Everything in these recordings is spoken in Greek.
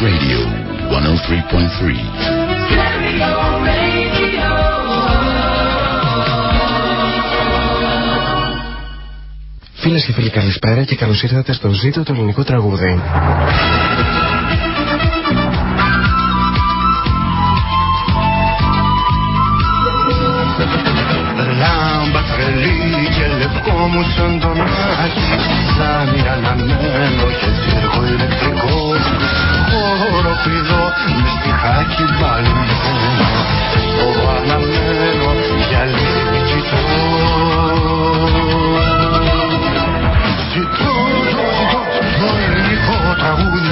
Radio 103.3. Φίλες και φίλοι, καλησπέρα και καλώς ήρθατε στο Ζήτο το ελληνικό τραγούδι. μου σαν τον Άκη Σαν αναμένο και τσίρκο ηλεκτρικό Χοροπηδό με στιχάκι μπαλμένο Στο αναμένο για λίγη κοιτώ. Ζητώ, ζητώ, ζητώ το ελληνικό τραγούδι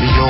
Y yo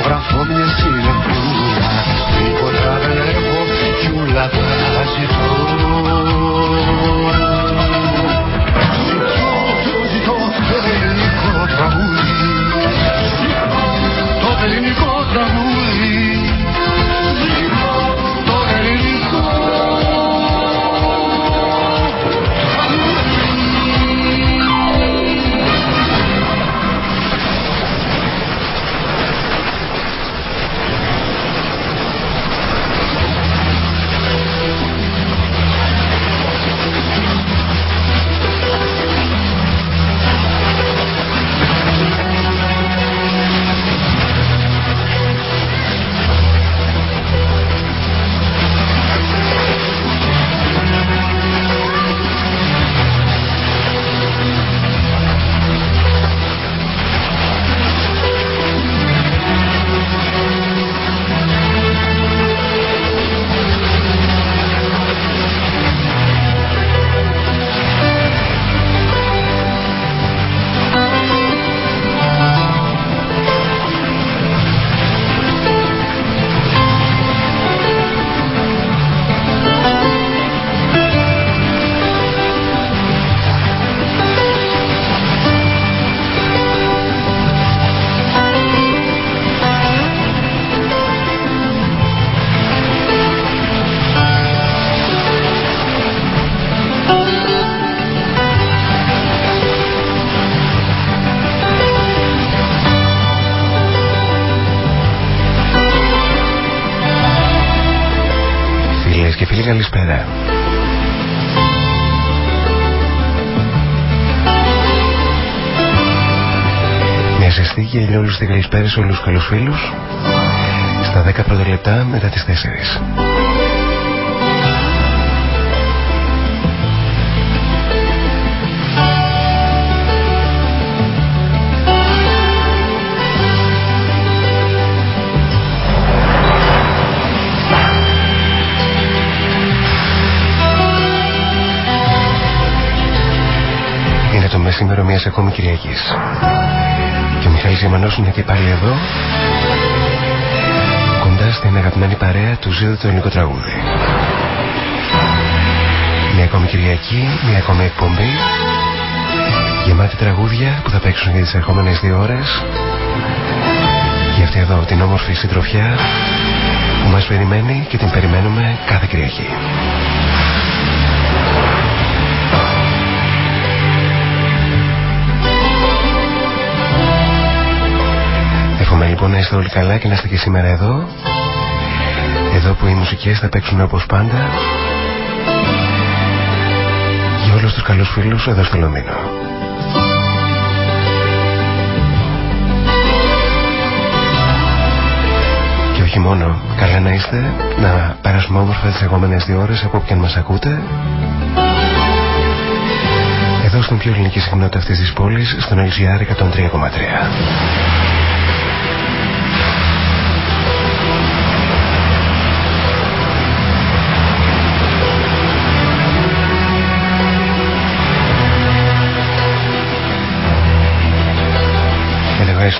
ζεστή και ηλιόλουστη καλησπέρα σε όλους τους καλούς φίλους στα 10 πρώτα λεπτά μετά τις 4. Είναι το μεσήμερο μιας ακόμη Κυριακής. Και ο Μιχάλης Γεμανός είναι και πάλι εδώ, κοντά στην αγαπημένη παρέα του Ζήτω το ελληνικό τραγούδι. Μια ακόμη Κυριακή, μια ακόμη εκπομπή, γεμάτη τραγούδια που θα παίξουν για τις ερχόμενες δύο ώρες, για αυτή εδώ την όμορφη συντροφιά που μας περιμένει και την περιμένουμε κάθε Κυριακή. Λοιπόν να είστε όλοι καλά και να είστε και σήμερα εδώ. Εδώ που οι μουσικές θα παίξουν όπως πάντα. Για όλους τους καλούς φίλους εδώ στο Λονδίνο. Και όχι μόνο, καλά να είστε, να περάσουμε όμορφα τις επόμενες δύο ώρες από όποιον μας ακούτε. Εδώ στην πιο ελληνική συχνότητα αυτής της πόλης, στον LGR 103,3.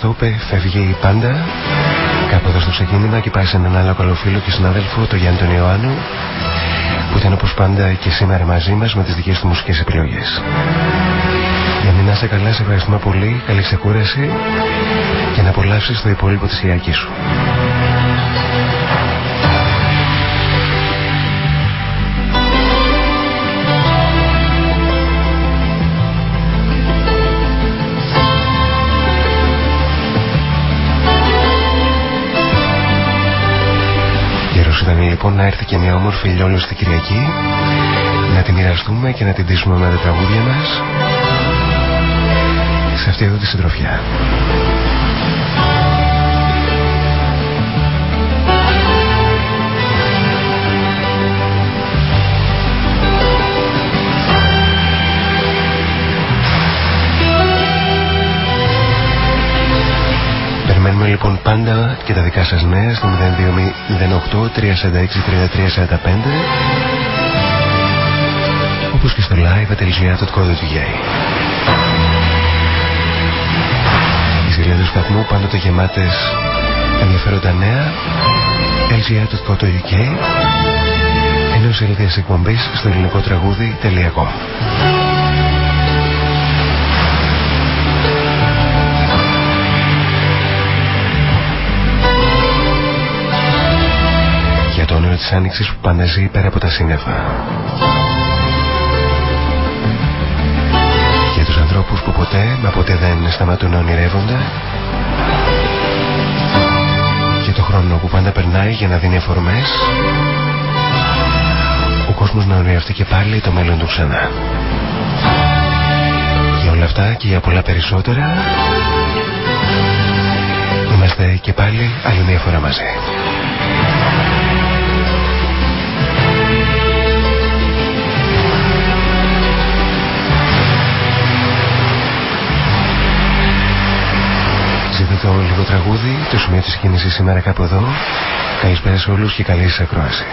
Εδώ Στόπε φεύγει η πάντα Κάπου εδώ στο ξεκίνημα και πάει σε έναν άλλο καλό φίλο και συνάδελφο, τον Γιάννη τον Ιωάννου, που ήταν όπως πάντα και σήμερα μαζί μας με τις δικές του μουσικές επιλογές. Για να είσαι καλά, σε ευχαριστούμε πολύ, καλή ξεκούραση και να απολαύσεις το υπόλοιπο της Ιάκης σου. Λοιπόν να έρθει και μια όμορφη ηλιόλουστη Κυριακή να τη μοιραστούμε και να την τίσουμε με τα τραγούδια μας σε αυτή εδώ τη συντροφιά. Περιμένουμε λοιπόν πάντα και τα δικά σας νέα στο 0208 346 3345 όπως και στο live.gr.co.uk Οι σελίδες του σταθμού πάντοτε γεμάτες ενδιαφέροντα νέα. Lgr.co.uk ενώ σελίδες εκπομπής στο ελληνικό τραγούδι.com το όνειρο της άνοιξης που πάντα ζει πέρα από τα σύννεφα. Για τους ανθρώπους που ποτέ, μα ποτέ δεν σταματούν να ονειρεύονται. Για το χρόνο που πάντα περνάει για να δίνει αφορμές. Ο κόσμος να ονειρευτεί και πάλι το μέλλον του ξανά. Για όλα αυτά και για πολλά περισσότερα είμαστε και πάλι άλλη μια φορά μαζί. Το λίγο τραγούδι, το σημείο της κίνησης σήμερα κάπου εδώ. Καλησπέρα σε όλους και καλή σας ακρόαση.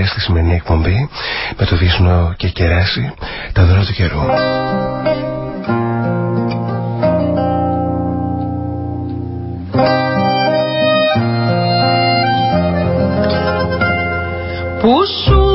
παρέα στη σημερινή εκπομπή με το Βίσνο και κεράσι τα δώρα του καιρού. Που σου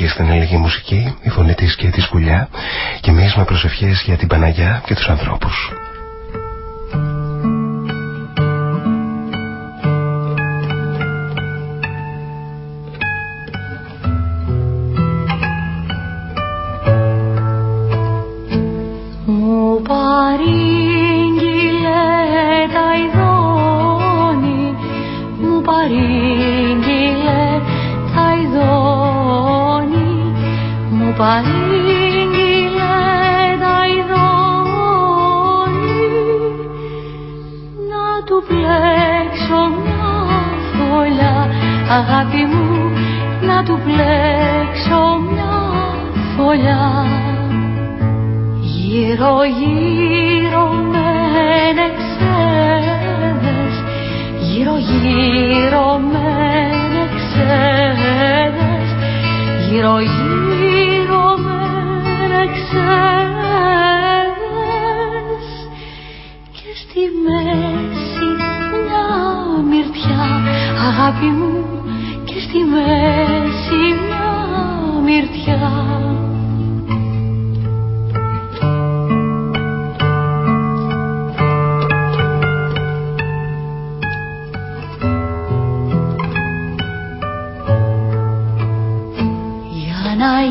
και στην ελληνική μουσική, η φωνή της και τη σπουλιά και μείσμα με προσευχές για την Παναγιά και τους ανθρώπους.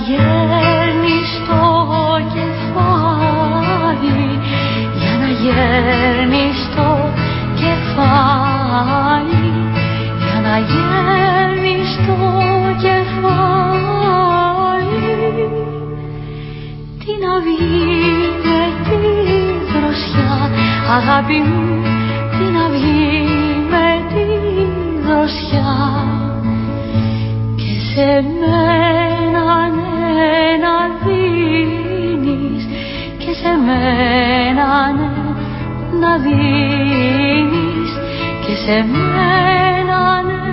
Γέρνει στο κεφάλι Για να γέρνει στο κεφάλι Για να γέρνει στο κεφάλι. Την αυγή με τη δροσιά Αγάπη μου την αυγή με τη δροσιά. Και σε μένα και σε μένα ναι να δίνεις και σε μένα ναι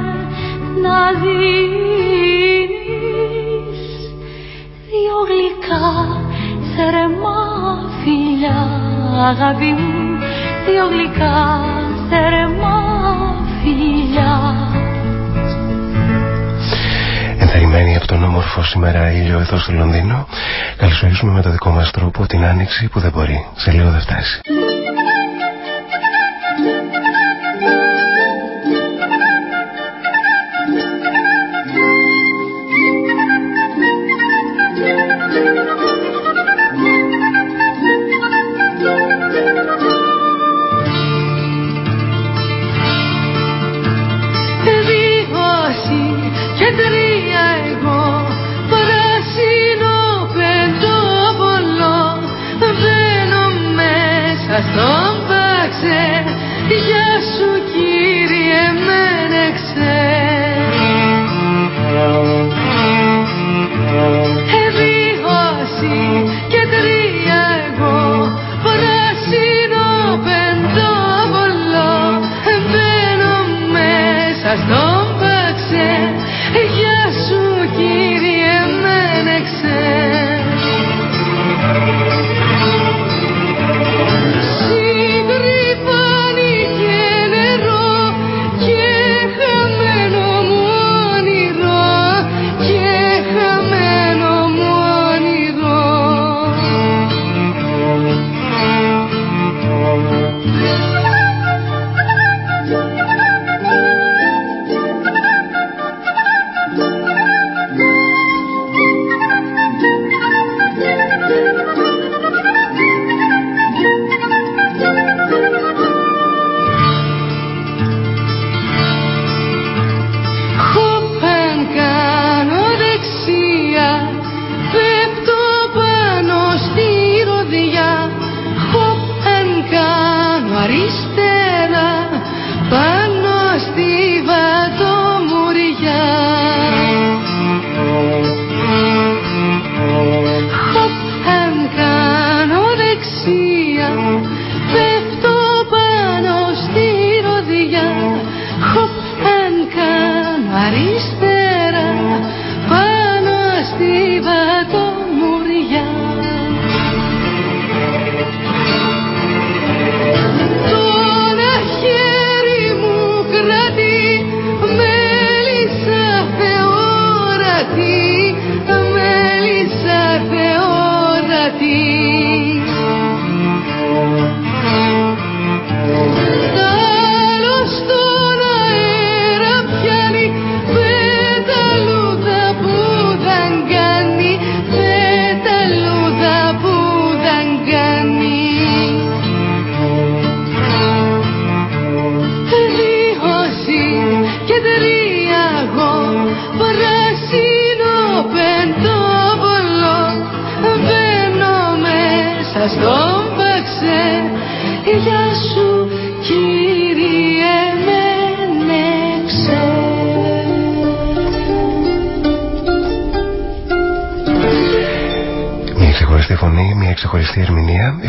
να δίνεις δύο γλυκά θερμά φιλιά αγάπη. Μου δύο γλυκά θερμά φιλιά. Ενθαρρυμένοι από τον όμορφο σήμερα ήλιο εδώ στο Λονδίνο, καλωσορίζουμε με το δικό μας τρόπο την άνοιξη που δεν μπορεί. Σε λίγο δεν φτάσει.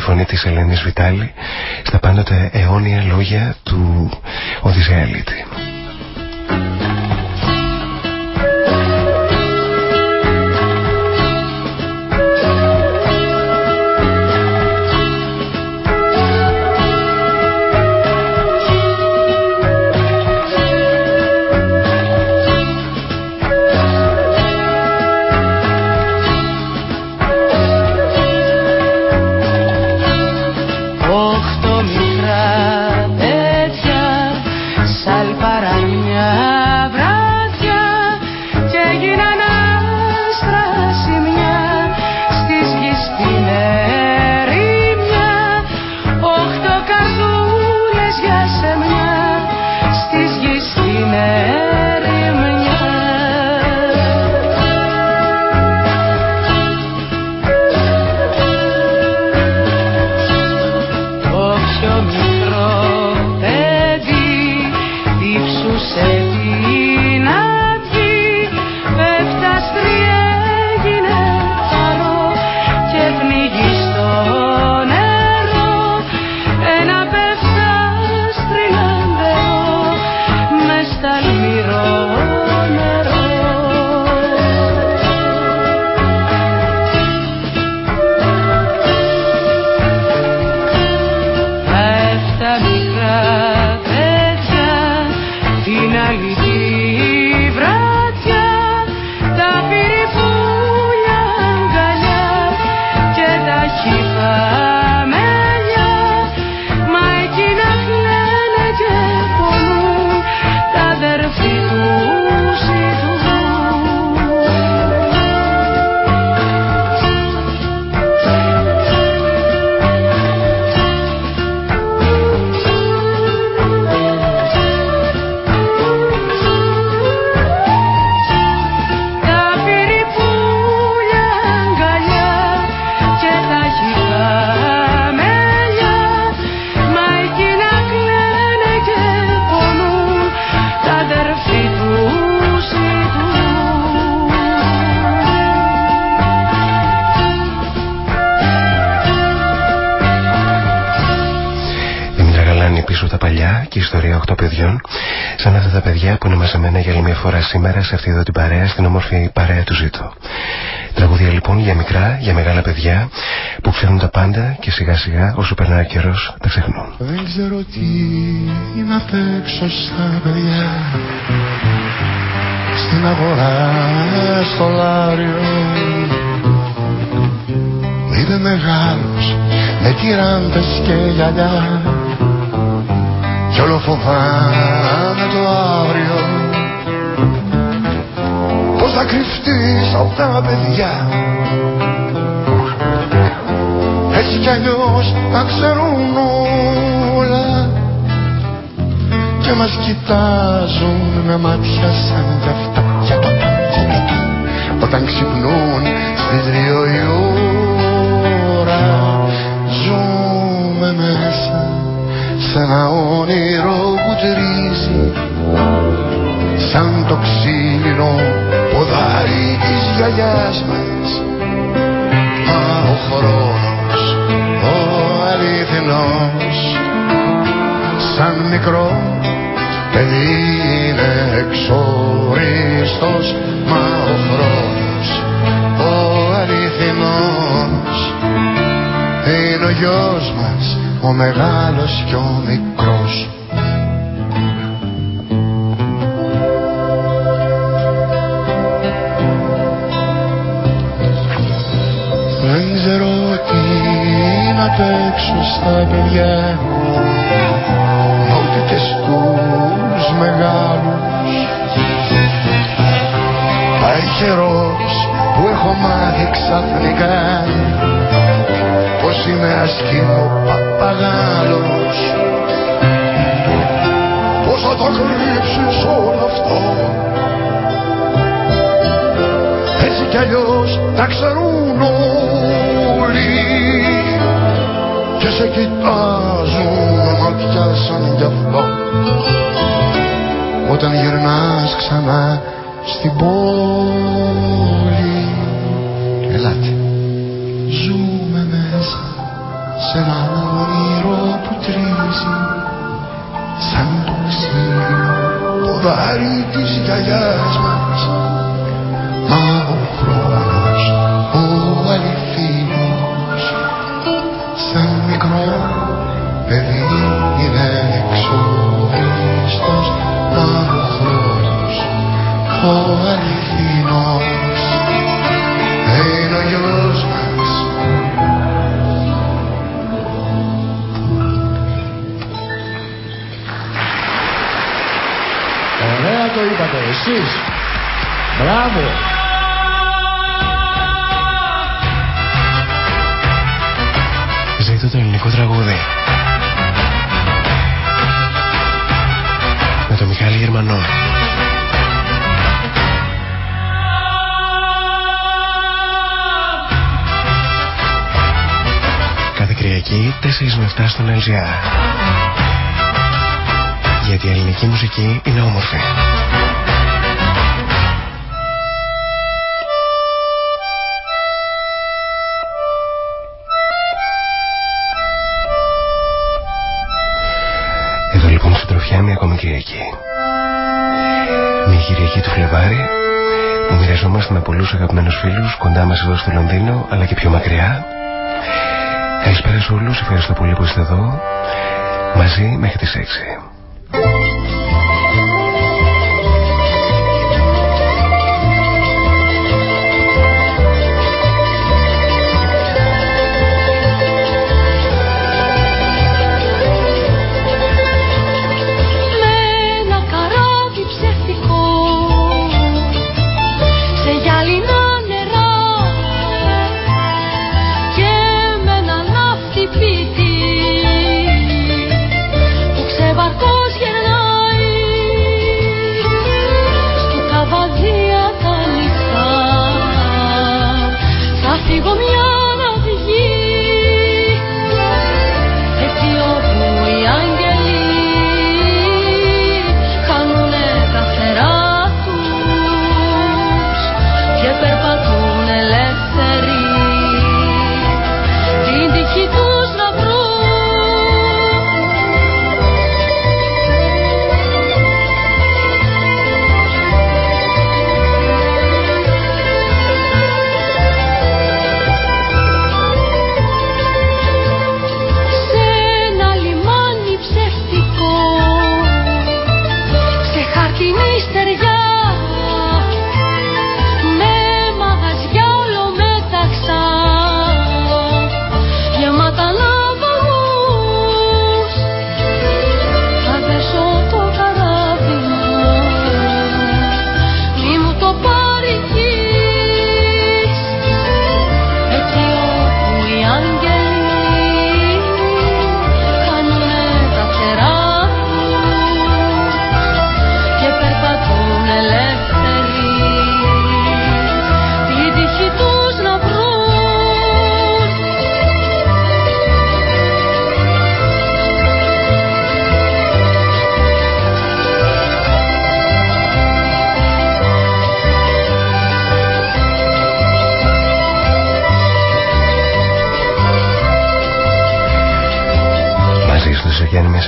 Φωνή της Ελένης Βιτάλη στα πάντοτε αιώνια λόγια του Οδυσσέα Λίτη. Σήμερα σε αυτή εδώ την παρέα, στην όμορφη παρέα του Ζήτω. Τραγούδια λοιπόν για μικρά, για μεγάλα παιδιά που ξέρουν τα πάντα και σιγά σιγά όσο περνάει ο καιρός τα ξεχνούν. Δεν ξέρω τι είναι απ' έξω στα παιδιά στην αγορά, στο λάριο Είμαι μεγάλος με τυράντες και γυαλιά κι όλο φοβάμαι το αύριο. Πώς θα κρυφτείς από τα παιδιά. Έτσι κι αλλιώς τα ξέρουν όλα. Και μας κοιτάζουν με μάτια σαν κι αυτά. Για το Όταν ξυπνούν στις δύο η ώρα σε ένα όνειρο που τρίζει σαν το ξύλινο ποδάρι της γιαγιάς μας. Μα ο χρόνος, ο αληθινός σαν μικρό παιδί είναι εξοριστός. Μα ο χρόνος, ο αληθινός είναι ο γιος μας, ο μεγάλος και ο μικρός. Έξω στα παιδιά Ό,τι και στους μεγάλους. Πάει καιρός που έχω μάθει ξαφνικά Πως είμαι ασκήμο παπαγάλος. Πως θα το κρύψεις όλο αυτό. Έτσι κι αλλιώς τα ξέρουν όλοι. Και σε κοιτάζουν με μάτια σαν γι' αυτό όταν γυρνάς ξανά τραγούδι. Με τον Μιχάλη Γερμανό. Κάθε Κυριακή 4 με 7 στον LGR. Γιατί η ελληνική μουσική είναι όμορφη. Συντροφιά μια ακόμη Κυριακή. Μια Κυριακή του Φλεβάρι που μοιραζόμαστε με πολλούς αγαπημένους φίλους κοντά μας εδώ στο Λονδίνο αλλά και πιο μακριά. Καλησπέρα σε όλους, ευχαριστώ πολύ που είστε εδώ μαζί μέχρι τις 6.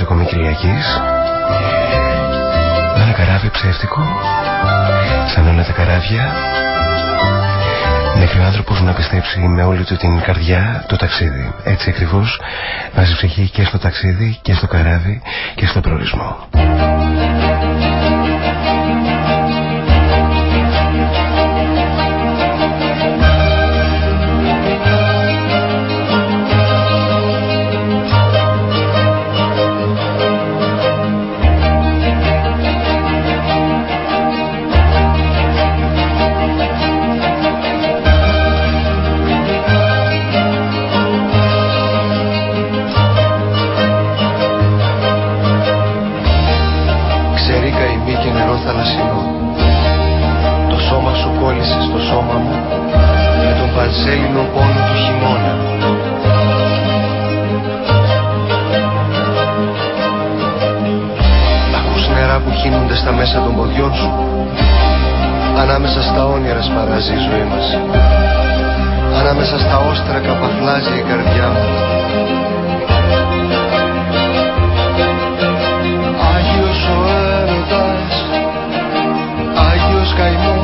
Σογιάννη μέσα ακόμη Κυριακής. Με ένα καράβι ψεύτικο σαν όλα τα καράβια. Μέχρι ο άνθρωπος να πιστέψει με όλη του την καρδιά το ταξίδι. Έτσι ακριβώς βάζει ψυχή και στο ταξίδι και στο καράβι και στο προορισμό ξύλινο πόνος του χειμώνα. Ακούς νερά που χύνονται στα μέσα των ποδιών σου, ανάμεσα στα όνειρα σπαράζει η ζωή μας. Ανάμεσα στα όστρα καπαθλάζει η καρδιά μου. Άγιος ο έρωτας, Άγιος καημός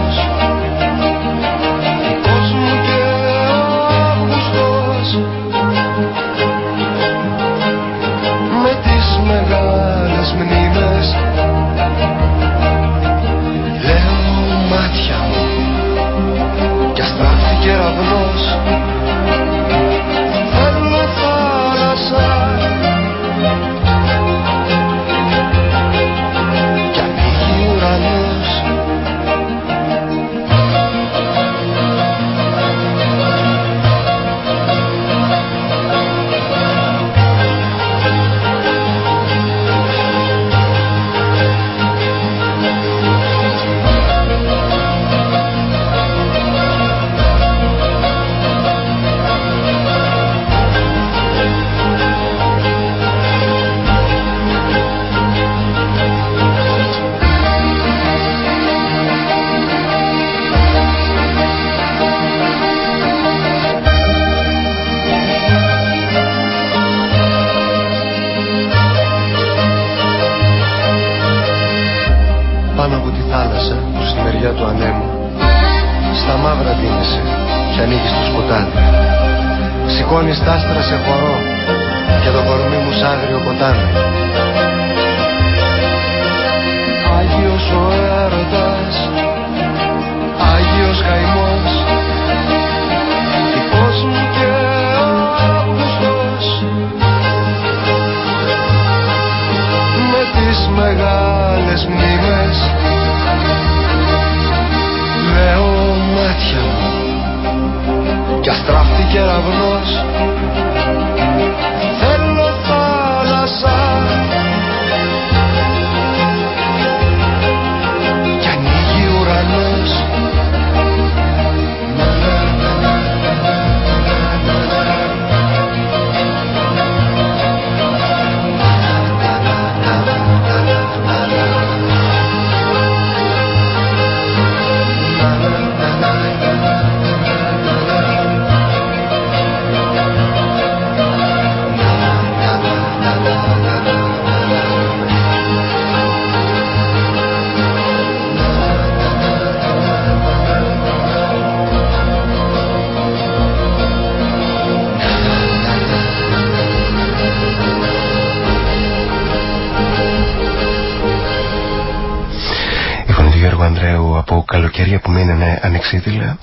χέρια που μείνανε ανεξίτηλα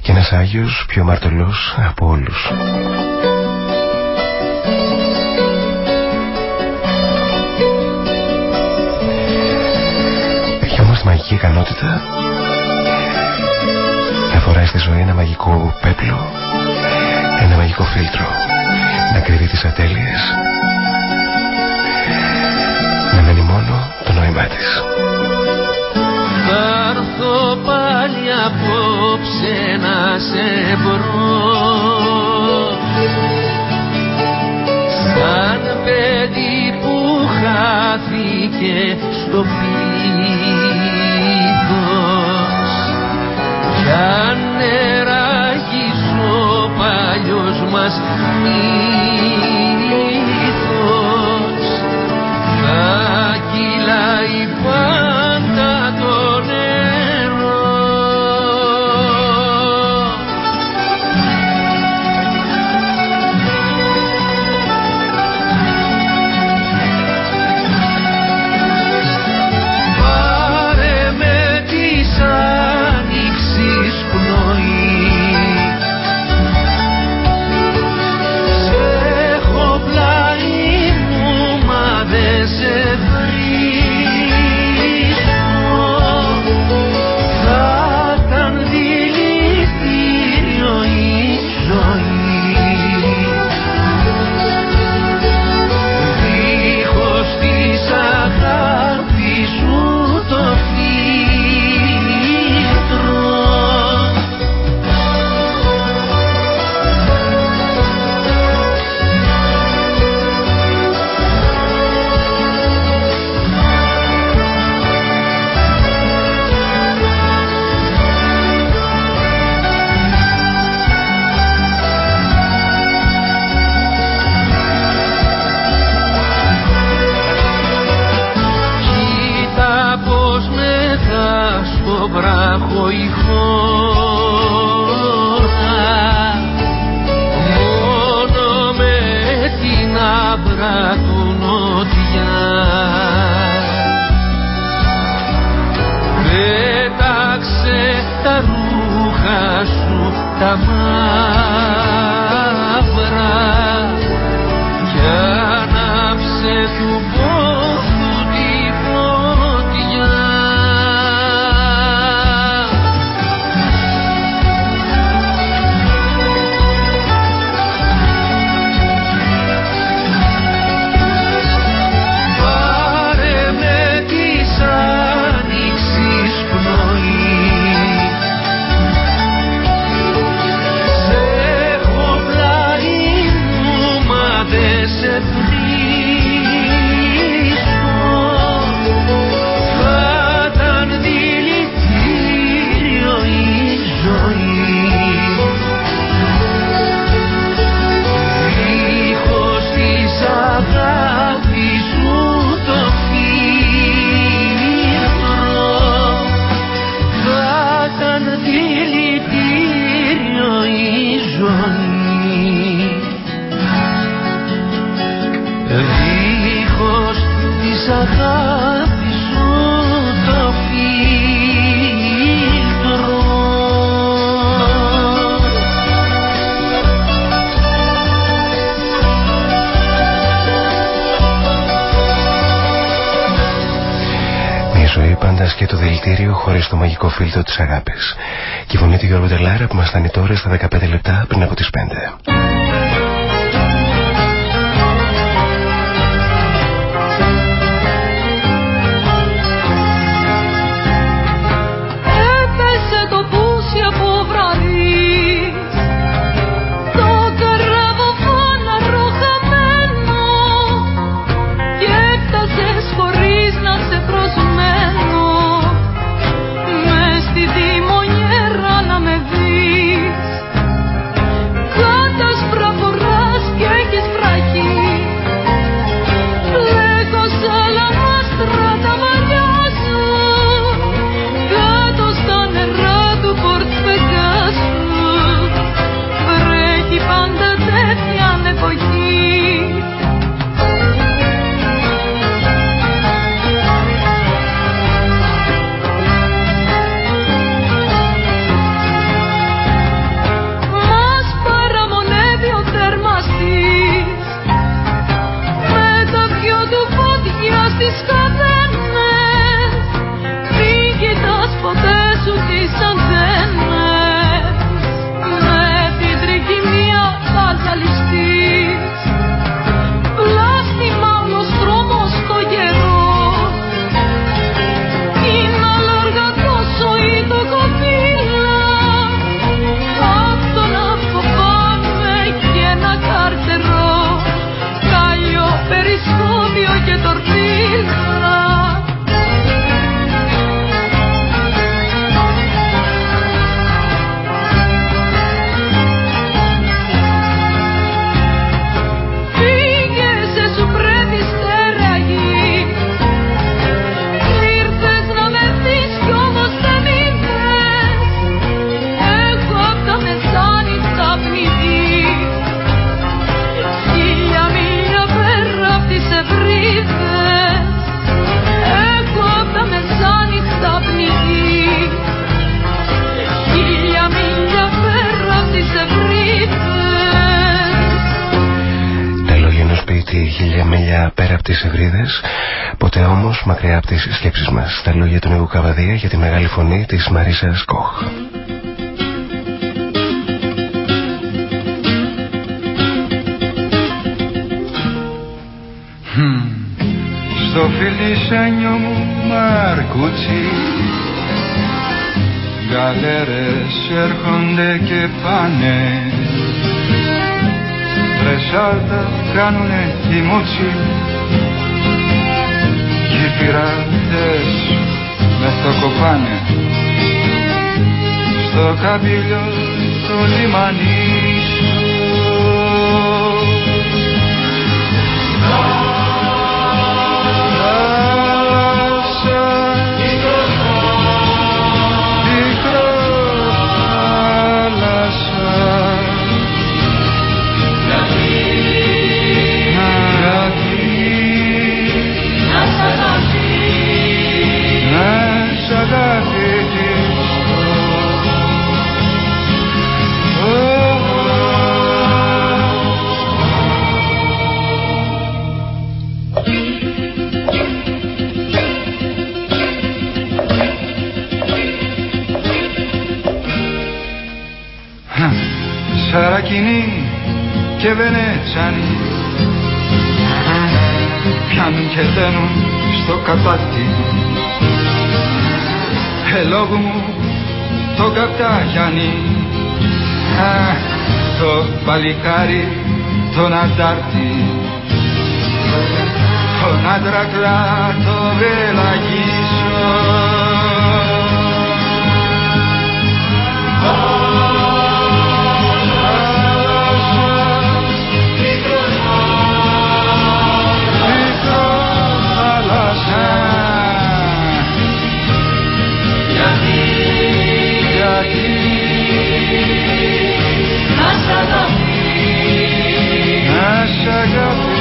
και ένας Άγιος πιο μαρτωλός από όλους. Έχει όμως μαγική ικανότητα να φοράει στη ζωή ένα μαγικό πέπλο, ένα μαγικό φίλτρο, να κρυβεί τις ατέλειες, να μένει μόνο το νόημά της έρθω πάλι απόψε να σε βρω. Σαν παιδί που χάθηκε στο πλήθος για νεράκι ο παλιός μας μήνας το μαγικό φίλτρο της αγάπης. Και η φωνή του Γιώργου Τελάρα που μας στάνει τώρα στα 15 λεπτά πριν από τις 5. Από τις ευρύδες, ποτέ όμως μακριά από τις σκέψεις μας. Τα λόγια του Νίκου Καβαδία για τη μεγάλη φωνή της Μαρίσας Κοχ. Στο φιλισένιο μου μαρκούτσι Γαλέρες έρχονται και πάνε Τρεσάλτα κάνουνε τη μούτσι Κι οι πειρατές μες το κοπάνε Στο καμπύλιο το λιμανίσιο Σαρακινή και Βενέτσανη πιάνουν και δένουν στο κατάτι Ελόγου μου το καπτάγιανι Α, το παλικάρι τον αντάρτη. Τον άντρα κλάτο βελαγίσω να αγαπήσω αγαπήσω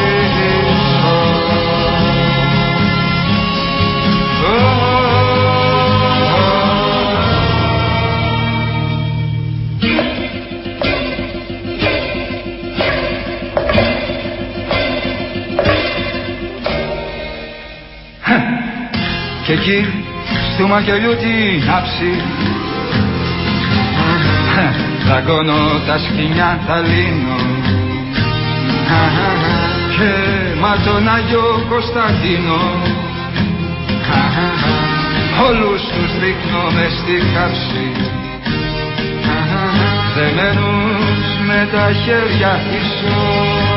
Και εκεί στο μαχαιριού την άψη Δαγκώνω τα σκηνιά τα λύνω. Και μα τον Άγιο Κωνσταντίνο. Όλους τους ρίχνω μες στη κάψη Δεμένους με τα χέρια πίσω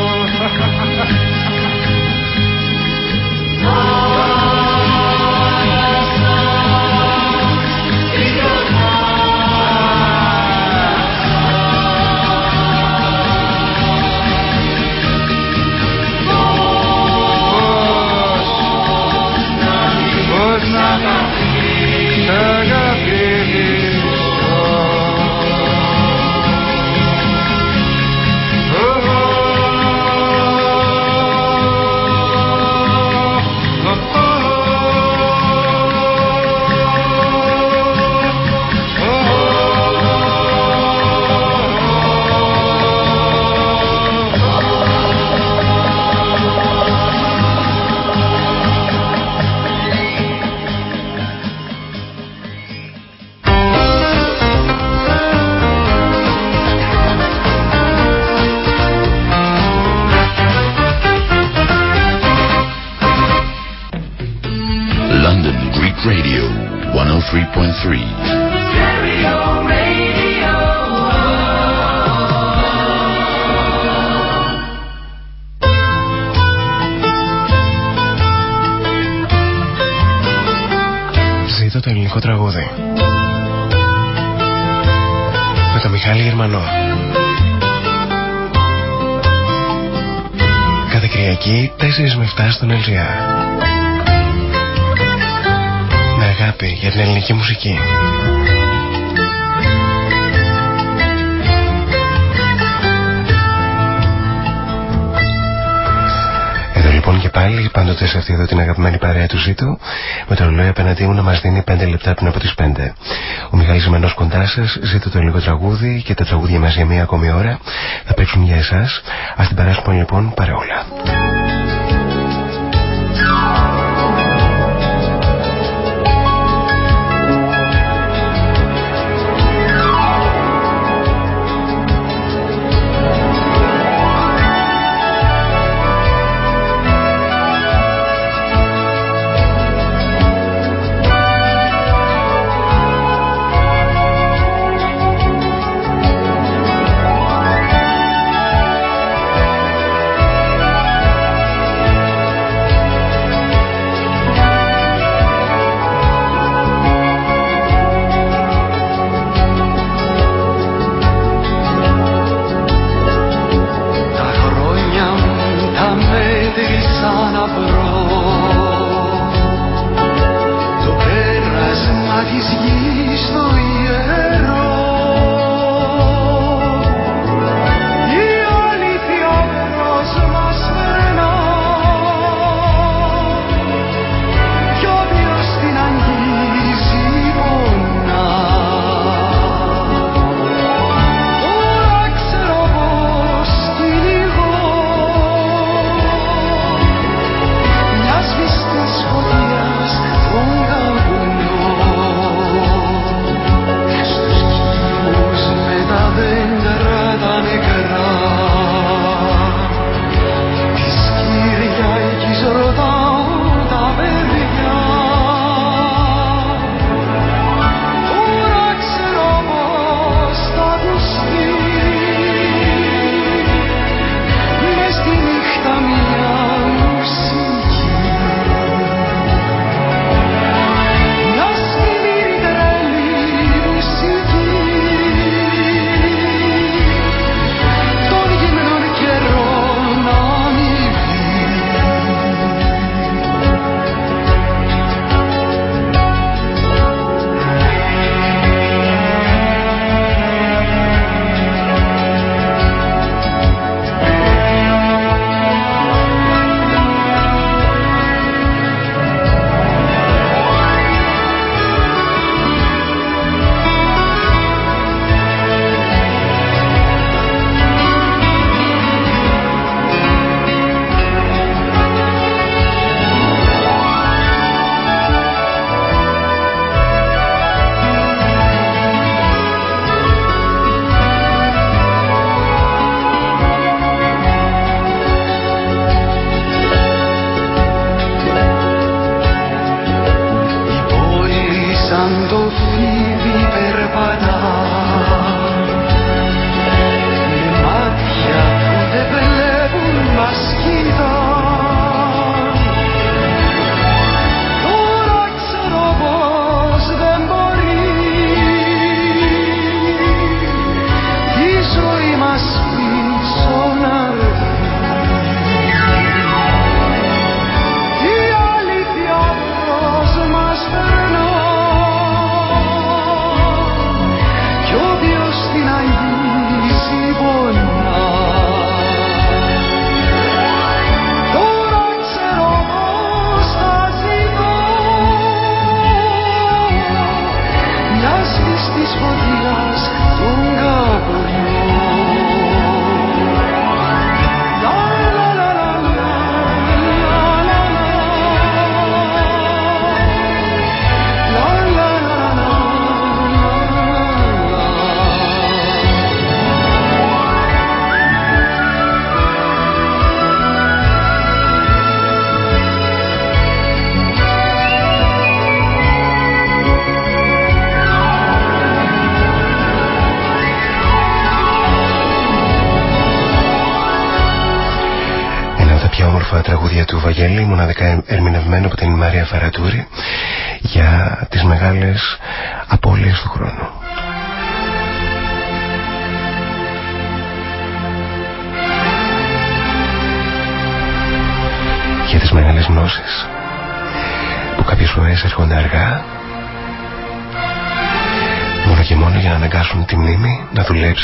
εδώ την αγαπημένη παρέα του ζήτου, με το ρολόι απέναντί μου να μας δίνει 5 λεπτά πριν από τις 5. Ο Μιχάλης Ζημανός κοντά σας, ζήτω το λίγο τραγούδι και τα τραγούδια μας για μία ακόμη ώρα θα παίξουν για εσάς. Α την περάσουμε λοιπόν παρεόλα.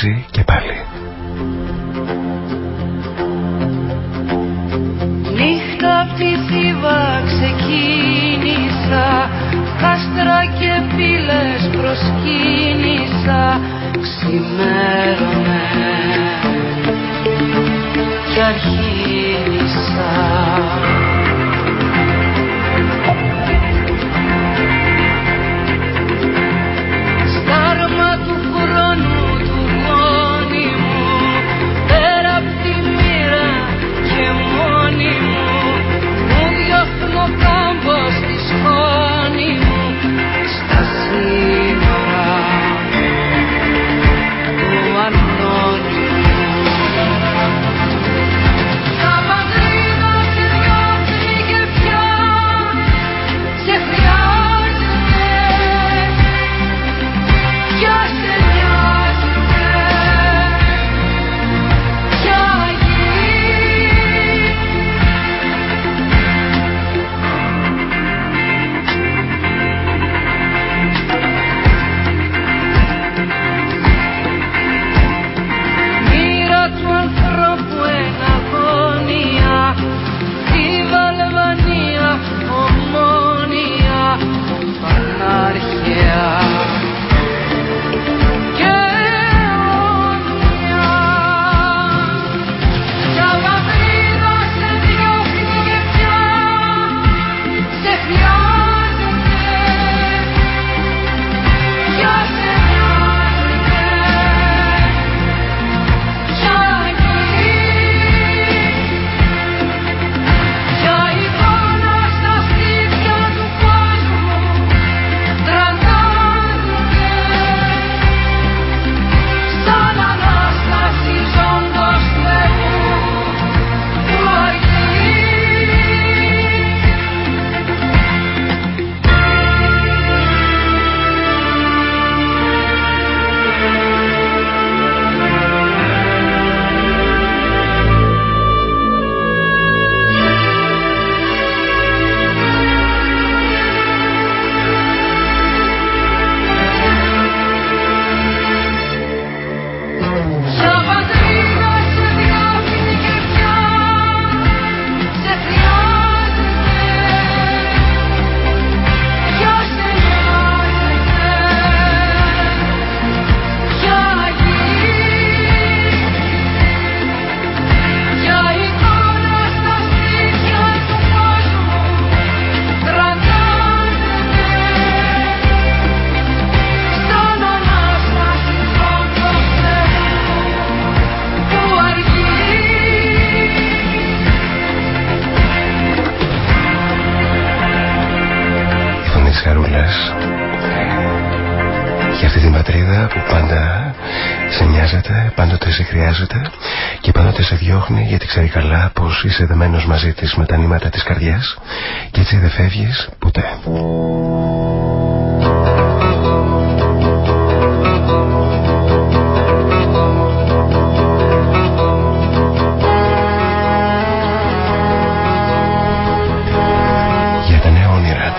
Να δουλέψει και πάλι. τη θύβα ξεκίνησα Κάστρα και πύλες προσκύνησα Ξημέρωνε και αρχίνησα ποτέ. Για τα νέα όνειρα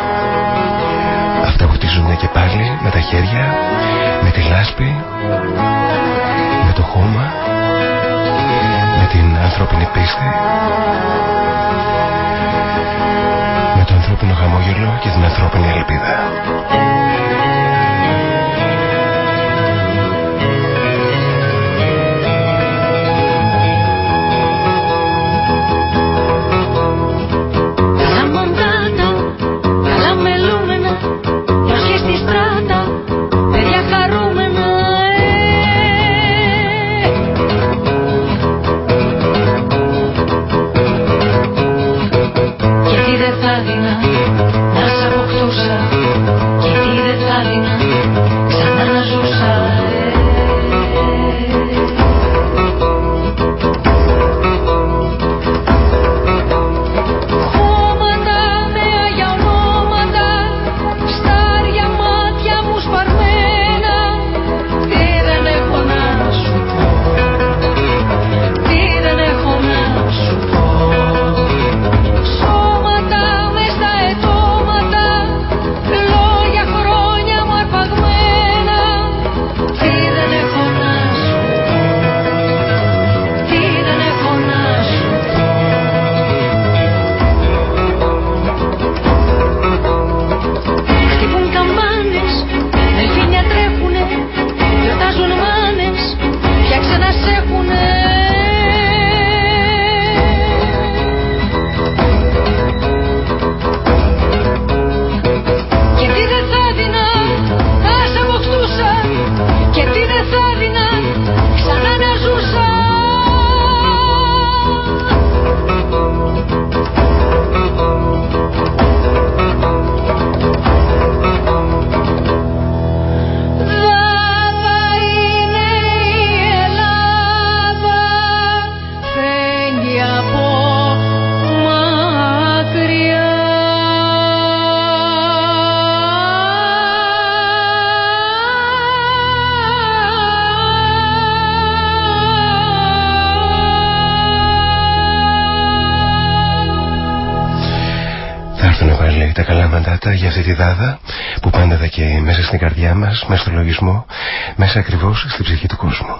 Αυτά που χτίζονται και πάλι με τα χέρια, με τη λάσπη, με το χώμα την ανθρώπινη πίστη με το ανθρώπινο χαμόγελο και την ανθρώπινη ελπίδα. Αυτή τη δάδα που πάντα θα και μέσα στην καρδιά μας, μέσα στο λογισμό, μέσα ακριβώς στην ψυχή του κόσμου.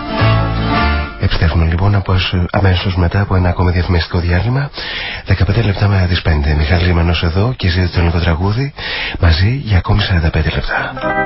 επιστρέφουμε λοιπόν από αμέσως μετά από ένα ακόμη διαφημιστικό διάλειμμα. 15 λεπτά μετά τις 5. Μιχάλη Λίμανο εδώ και ζήτη το τραγούδι μαζί για ακόμη 45 λεπτά.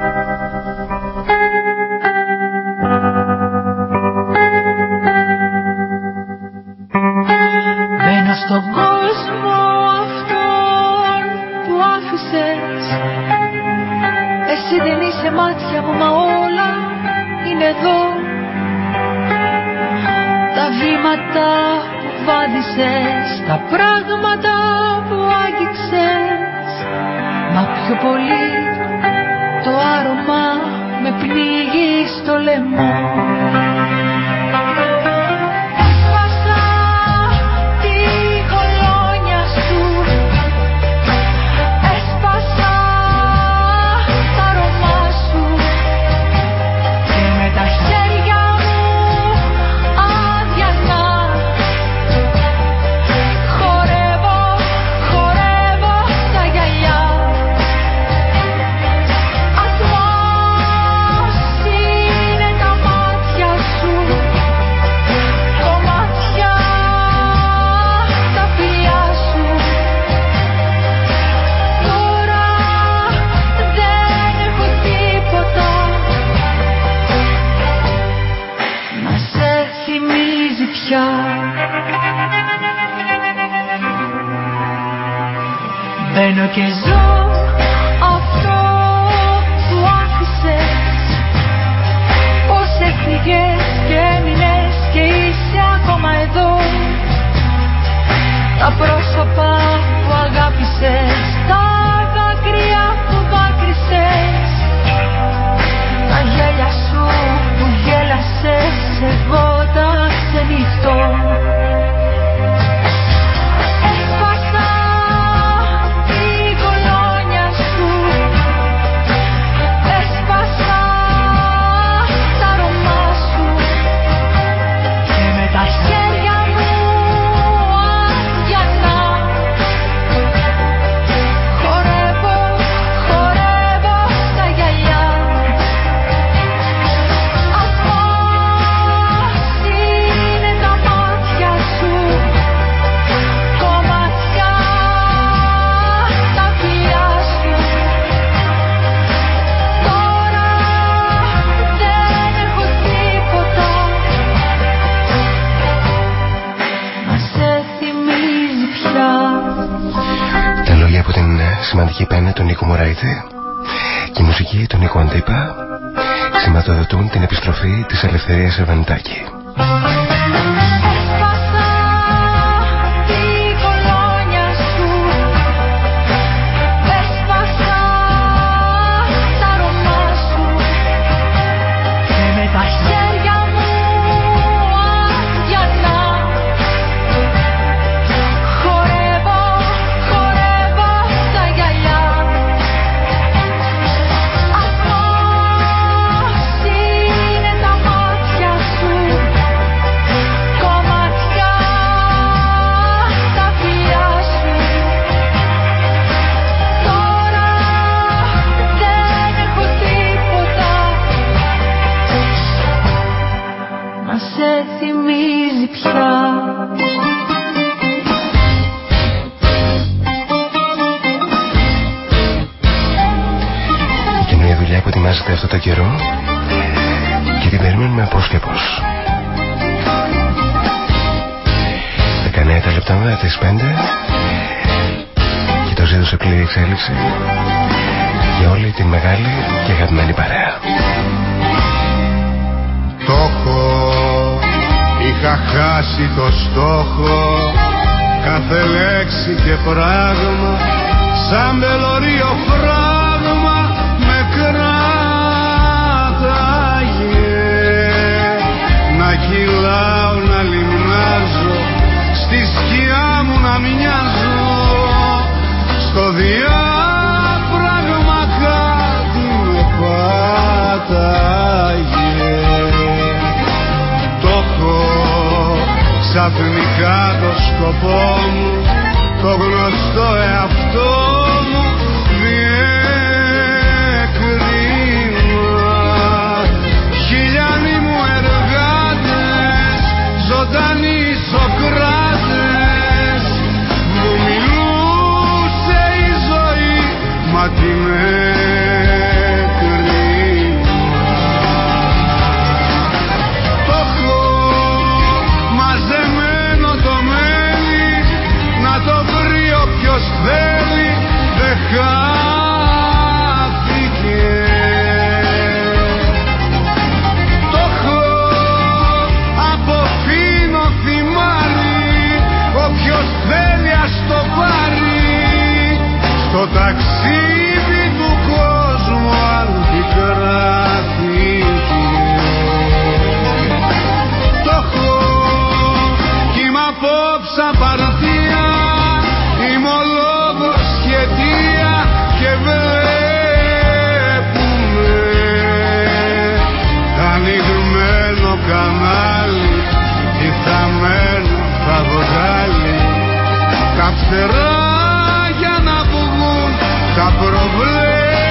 σημαντική πένα του Νίκο Μωράητη και η μουσική του Νίκο Αντίπα σηματοδοτούν την επιστροφή της Ελευθερίας Ερβανιτάκη. φτάσει το στόχο. Κάθε λέξη και πράγμα Σαν μελωρίο φράγμα με κράταγε. Να κυλάει Ξαφνικά το σκοπό μου, το γνωστό εαυτό μου διεκρίμα. Χιλιάνοι μου εργάτες, ζωντανοί μου μιλούσε η ζωή, μα τι με το ταξίδι του κόσμου αν το έχω κι είμαι απόψε απαρτία είμαι ο λόγος και και βλέπουμε ανοιγμένο κανάλι κοιταμένο τα δοκάλι τα φτερά προβλέπεις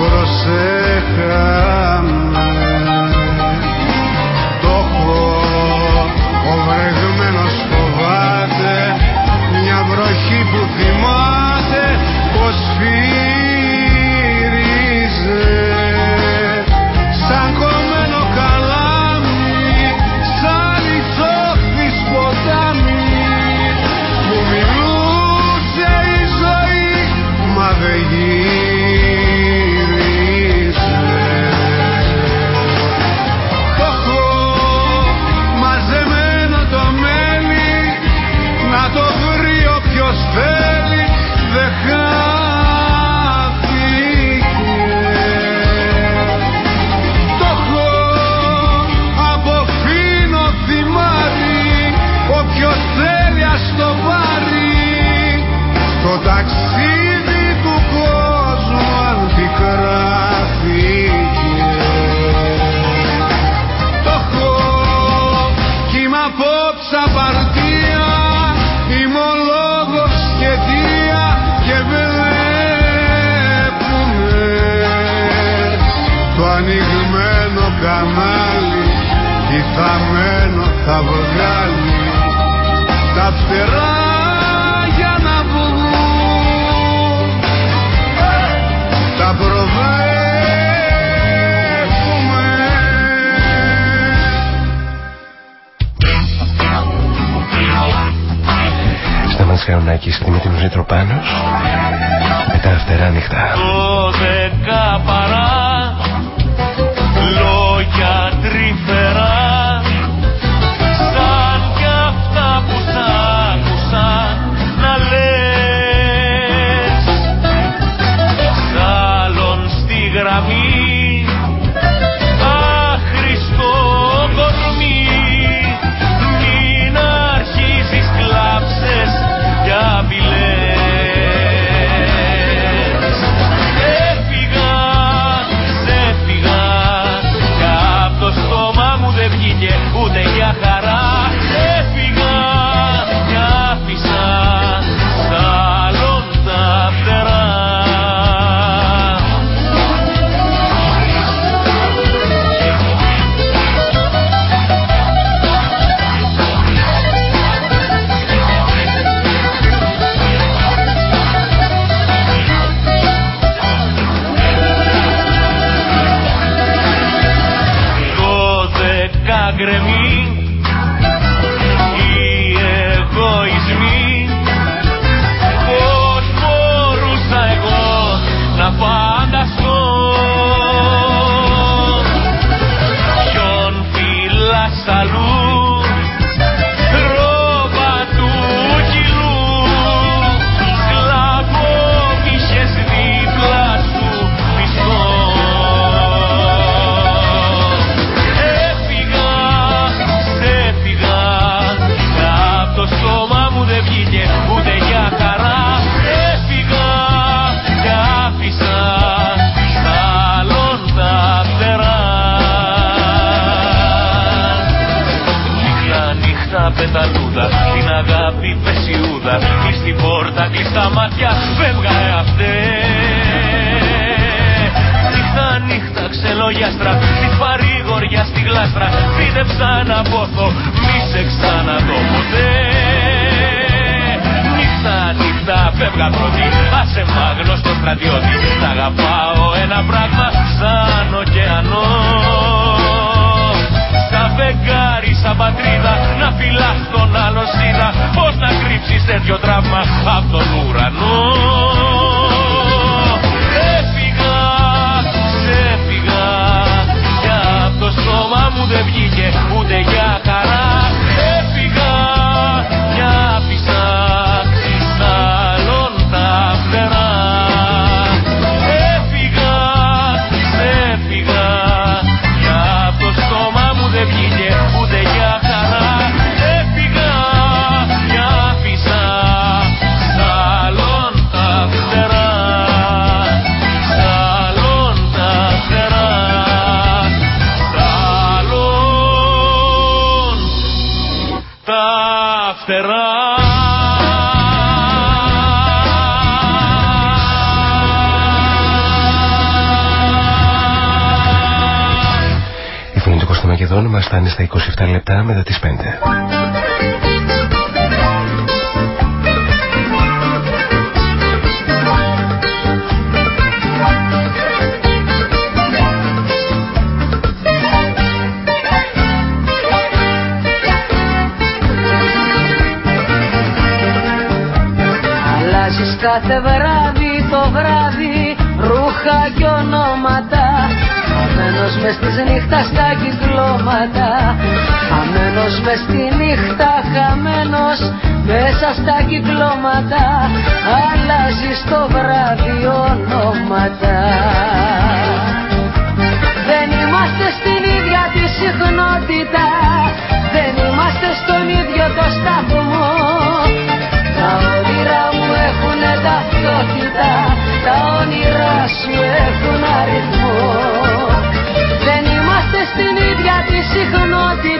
por você. Συχνότητα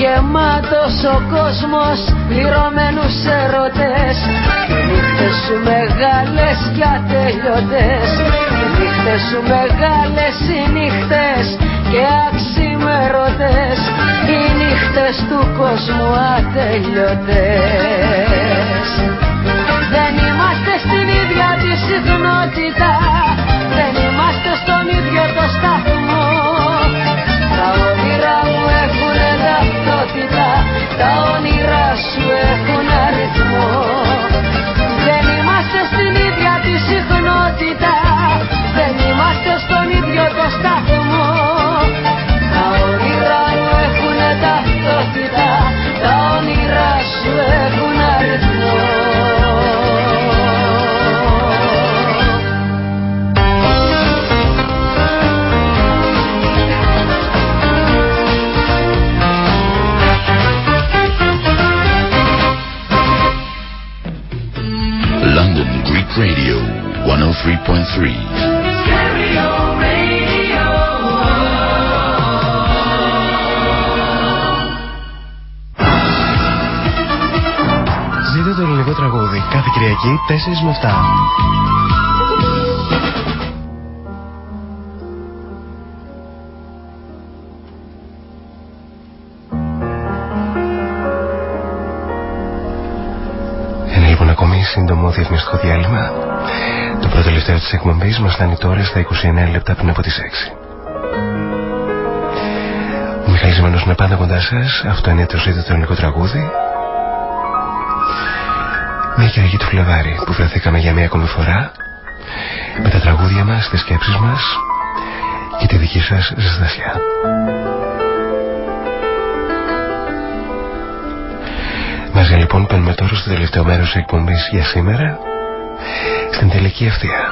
γεμάτος, ο κόσμος πληρωμένους ερωτές. Οι νύχτες σου μεγάλες και ατελειωτές. Οι νύχτες σου μεγάλες οι νύχτες και αξιμερωτές. Οι νύχτες του κόσμου ατελειωτές. Δεν είμαστε στην ίδια της συχνότητας Ζείτε το ελληνικό τραγούδι κάθε Κυριακή 4 με 7. Ένα λοιπόν ακόμη σύντομο διαφημιστικό διάλειμμα. Το πρώτο τελευταίο της εκπομπής μας φτάνει τώρα στα 29 λεπτά πριν από τις 6. Ο Μιχάλης Ζημανός είναι πάντα κοντά σας. Αυτό είναι το ζήτητο ελληνικό τραγούδι. Μια Κυριακή του Φλεβάρι που βρεθήκαμε για μια ακόμη φορά με τα τραγούδια μας, τις σκέψεις μας και τη δική σας ζεστασιά. Σιγά λοιπόν παίρνουμε τώρα στο τελευταίο μέρος της εκπομπής για σήμερα στην τελική ευθεία.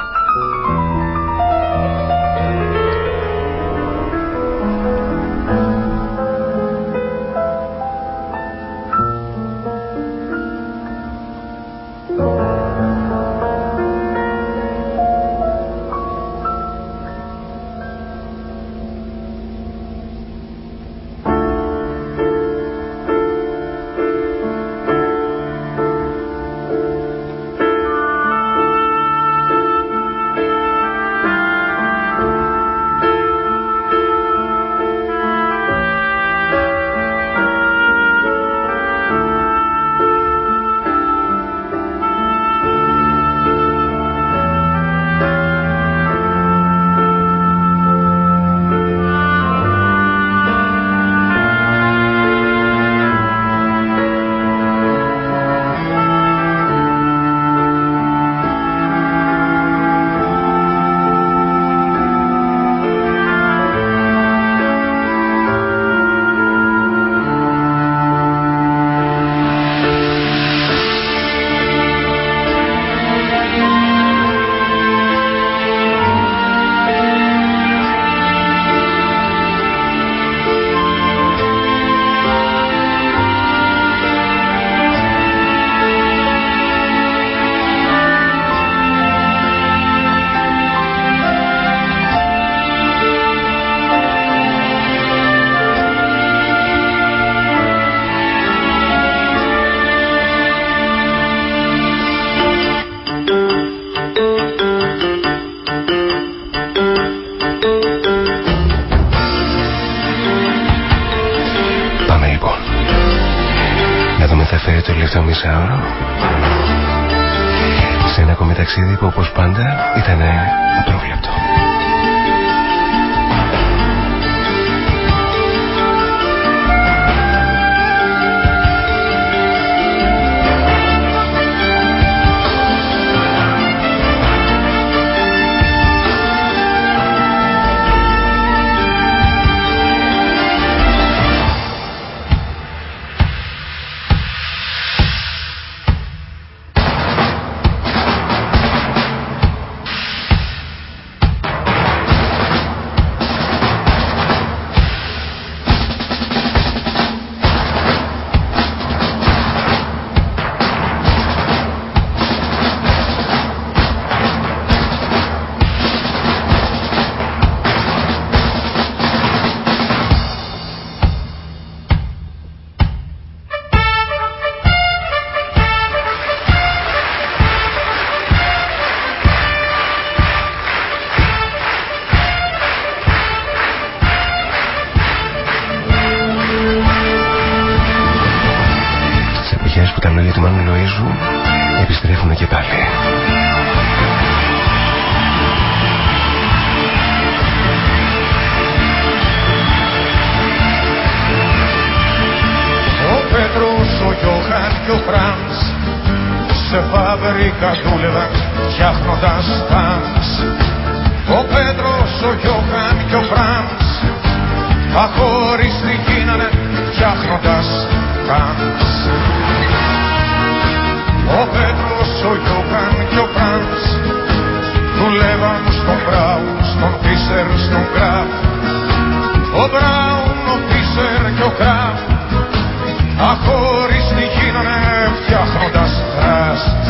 Ο Πέτρος, ο Γιώχαν και ο Φραντς δουλεύαν στον Μπράουν, στον Φίσερ, στον Κραφ. Ο Μπράουν, ο Φίσερ και ο Κραφ αχώριστοι γίνανε φτιάχνοντας τραστ.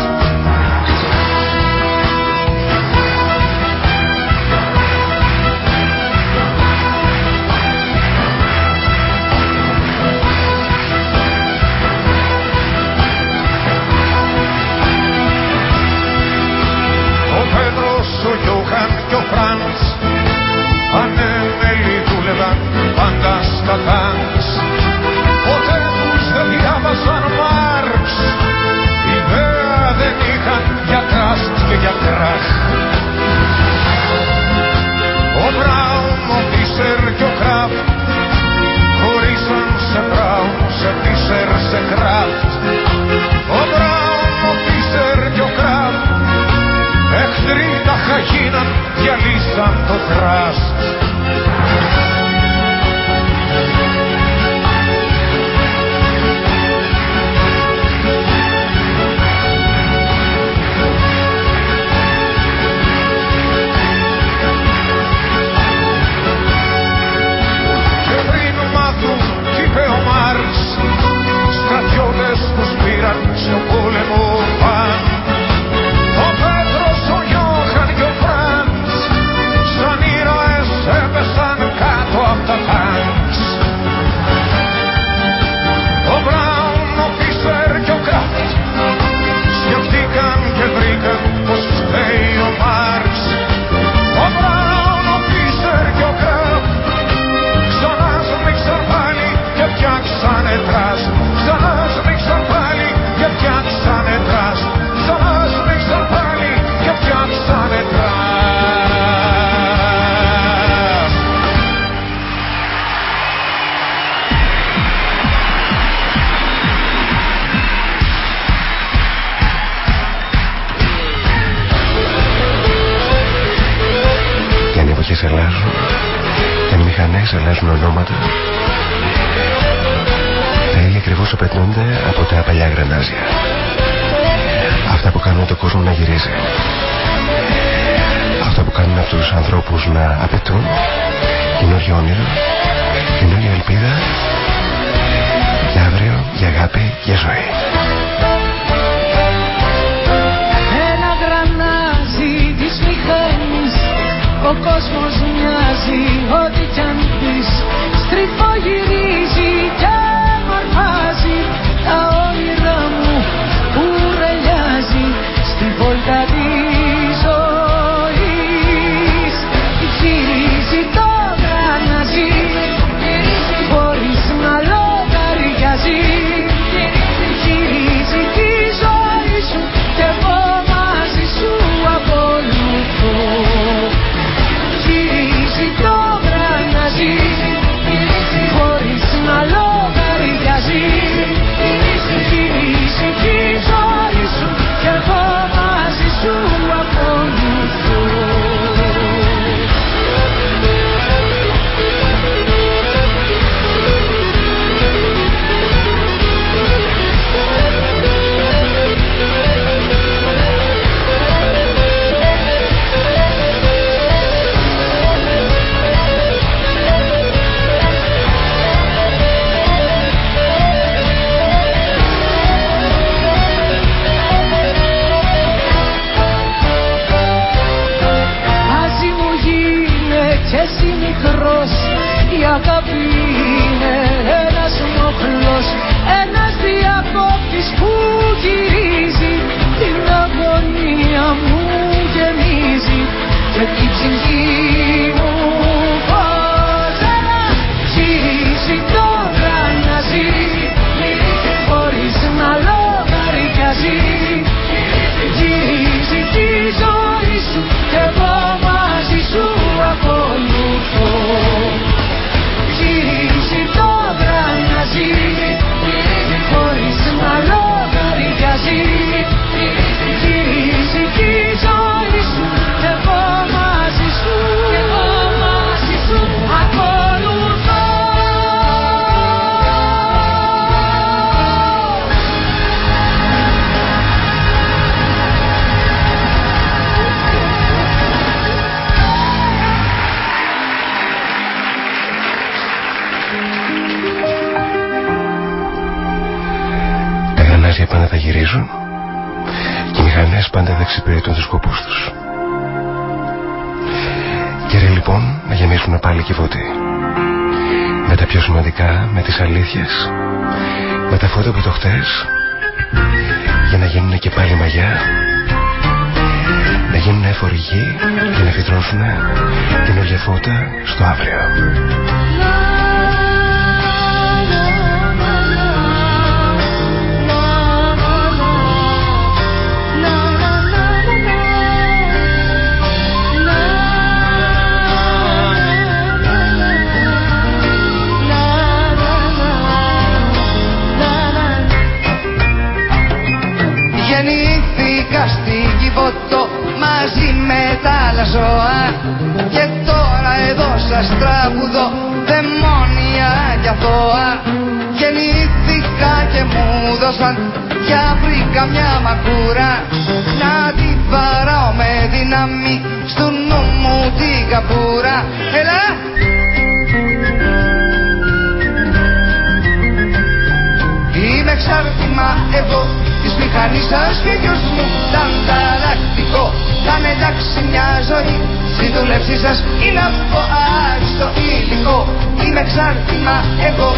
μα εγώ.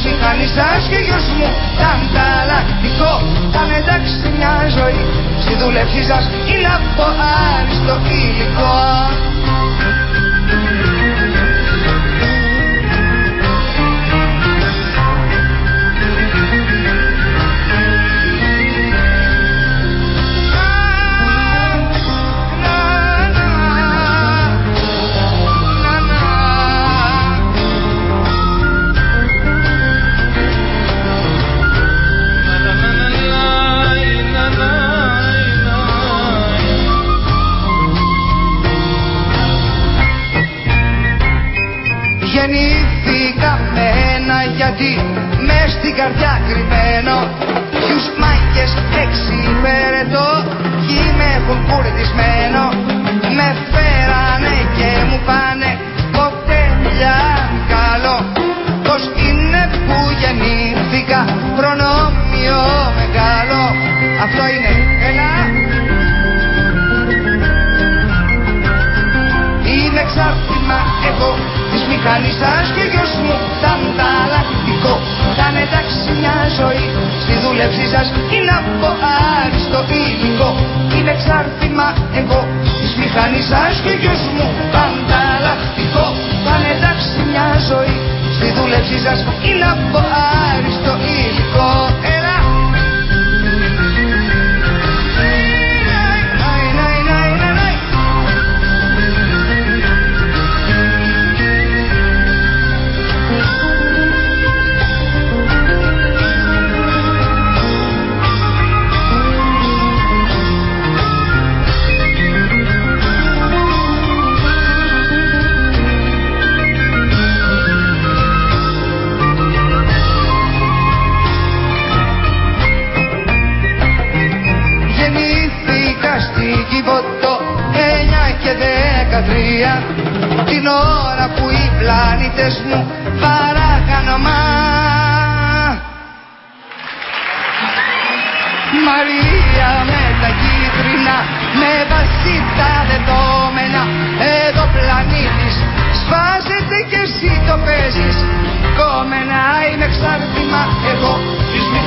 Σιχανισάς και γιος μου τα ανταλλακτικό. Τα εντάξει στη μια ζωή Στη δουλεύση σας είναι από άριστο υλικό. γιατί μες στην καρδιά κρυμμένο. Ποιους μάγκες εξημερετώ Κι με έχουν κουρδισμένο. Με φέρανε και μου πάνε κοκτέλια καλό. Πώς είναι που γεννήθηκα προνόμιο μεγάλο. Αυτό είναι ένα. Είναι εξάρτημα εγώ της μηχανής σας και γιος μου τα ανταλλακτικό ήταν εντάξει μια ζωή στη δούλεψή σας είναι από άριστο υλικό. Είναι εξάρτημα εγώ της μηχανής σας και γιος μου τα ανταλλακτικό ήταν εντάξει μια ζωή στη δούλεψή σας είναι από άριστο υλικό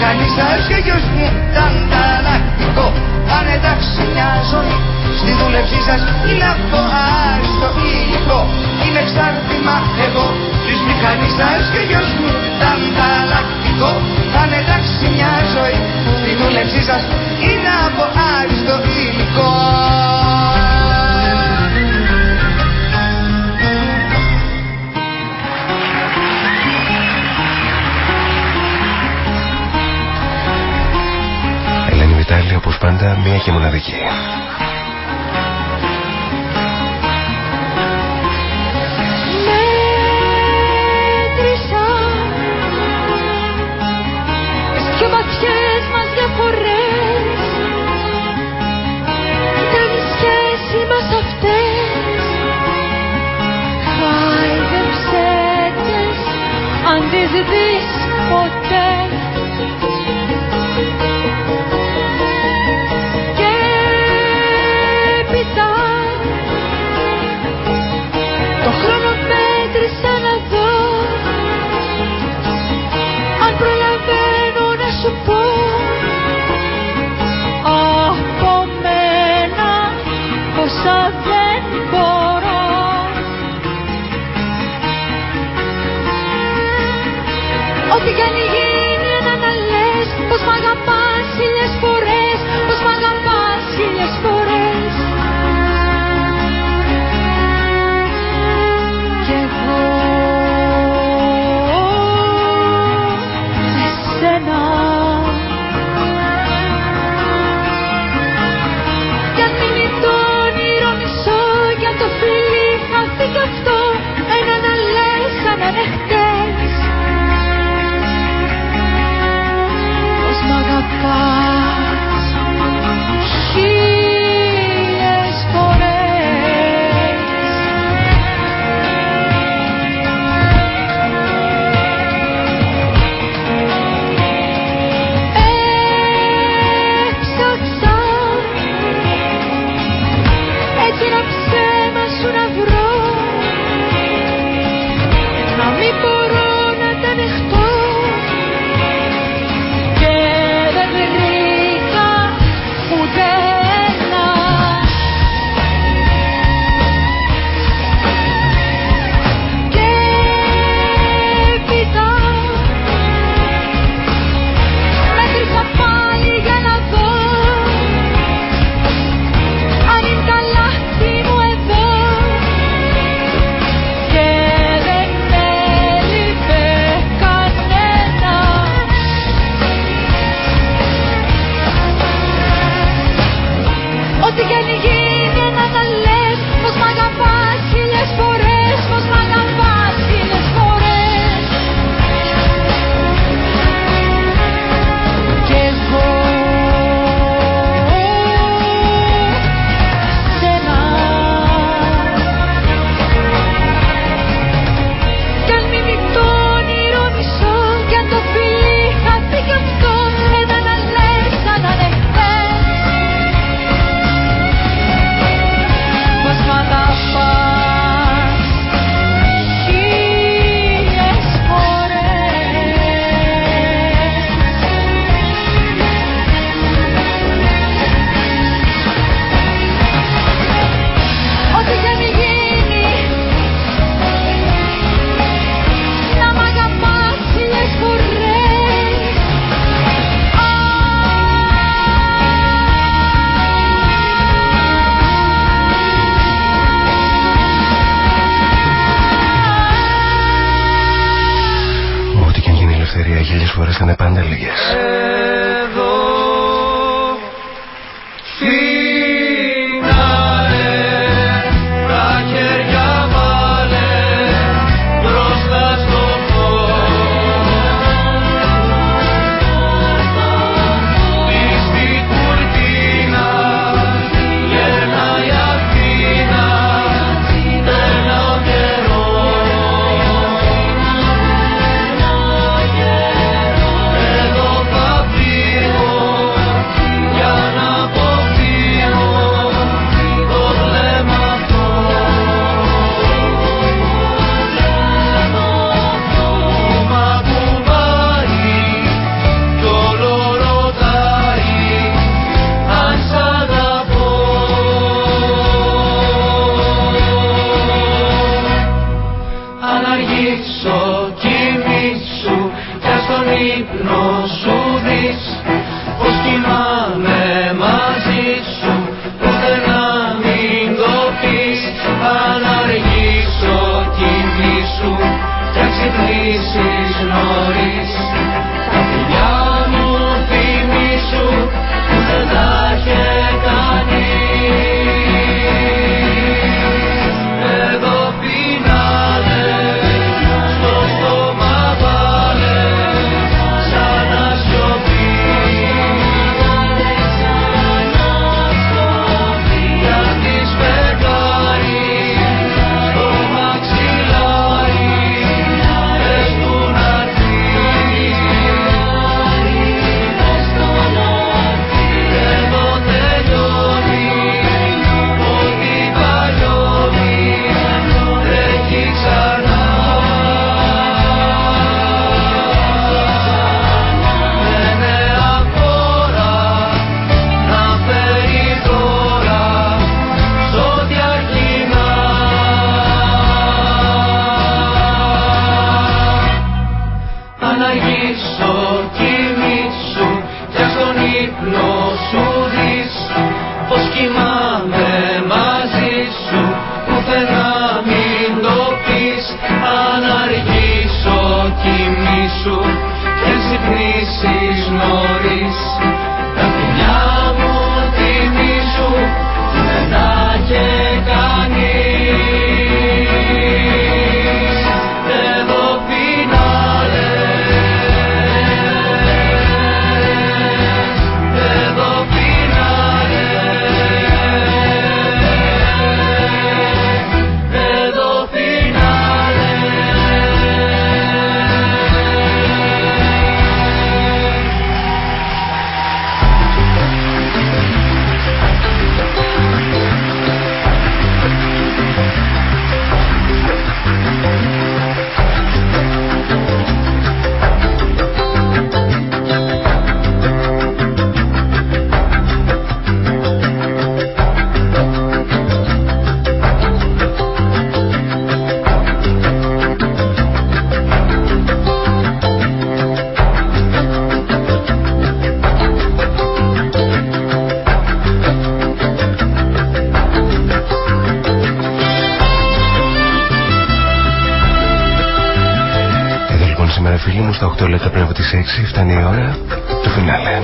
της μηχανής σας και γιος μου τα ανταλλακτικό αν εντάξει μια ζωή στη δούλεψή σας. Είναι από άριστο υλικό. Είναι εξάρτημα εγώ. Της μηχανής σας και γιος μου τα ανταλλακτικό αν εντάξει μια ζωή στη δούλεψή σας. Είναι από άριστο υλικό και μοναδική. depende el φίλοι μου στα 8 λεπτά πριν από τις 6 φτάνει η ώρα του φινάλε.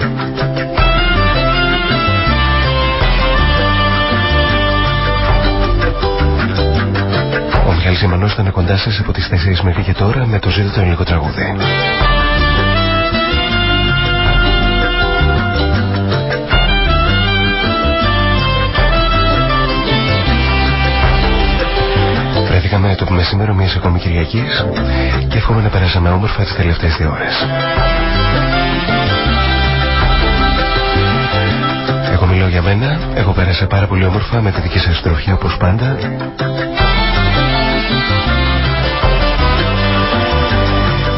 Ο Μιχάλης Ιμανός ήταν κοντά σας από τις 4 μέχρι και τώρα με το ζήτο το ελληνικό τραγούδι. Βρέθηκαμε το μεσημέρο μιας ακόμη Κυριακής και εύχομαι να περάσαμε όμορφα τις τελευταίες δύο ώρες. Εγώ μιλώ για μένα, εγώ πέρασα πάρα πολύ όμορφα με τη δική σας τροφιά όπως πάντα.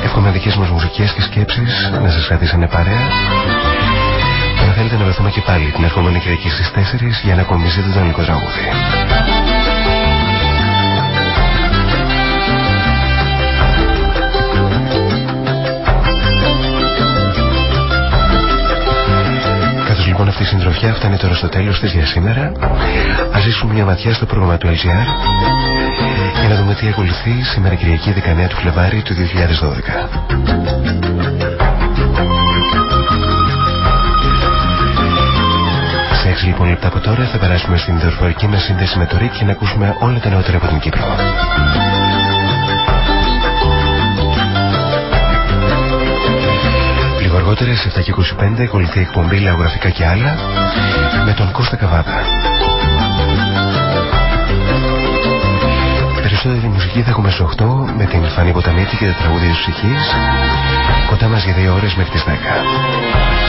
Εύχομαι δικές μας μουσικές και σκέψεις να σας κρατήσανε παρέα. Και αν θέλετε να βρεθούμε και πάλι την ερχόμενη Κυριακή στις 4 για να ακομίζετε το ελληνικό τραγούδι. Αυτή η συντροφιά φτάνει τώρα στο τέλος της για σήμερα, ας ζήσουμε μια ματιά στο πρόγραμμα του LGR για να δούμε τι ακολουθεί σήμερα Κυριακή 19 του Φλεβάρι του 2012. Σε 6 λοιπόν λεπτά από τώρα θα περάσουμε στην δορυφορική μας σύνδεση με το ΡΙΚ και να ακούσουμε όλα τα νεότερα από την Κύπρο. Λίγο αργότερα σε 7 και 25 ακολουθεί η εκπομπή Λαογραφικά και άλλα με τον Κώστα Καβάδα. Περισσότερη μουσική θα έχουμε στις 8 με την Φανή Ποταμίτη και τα τραγούδια της ψυχής κοντά μας για 2 ώρες μέχρι τις 10.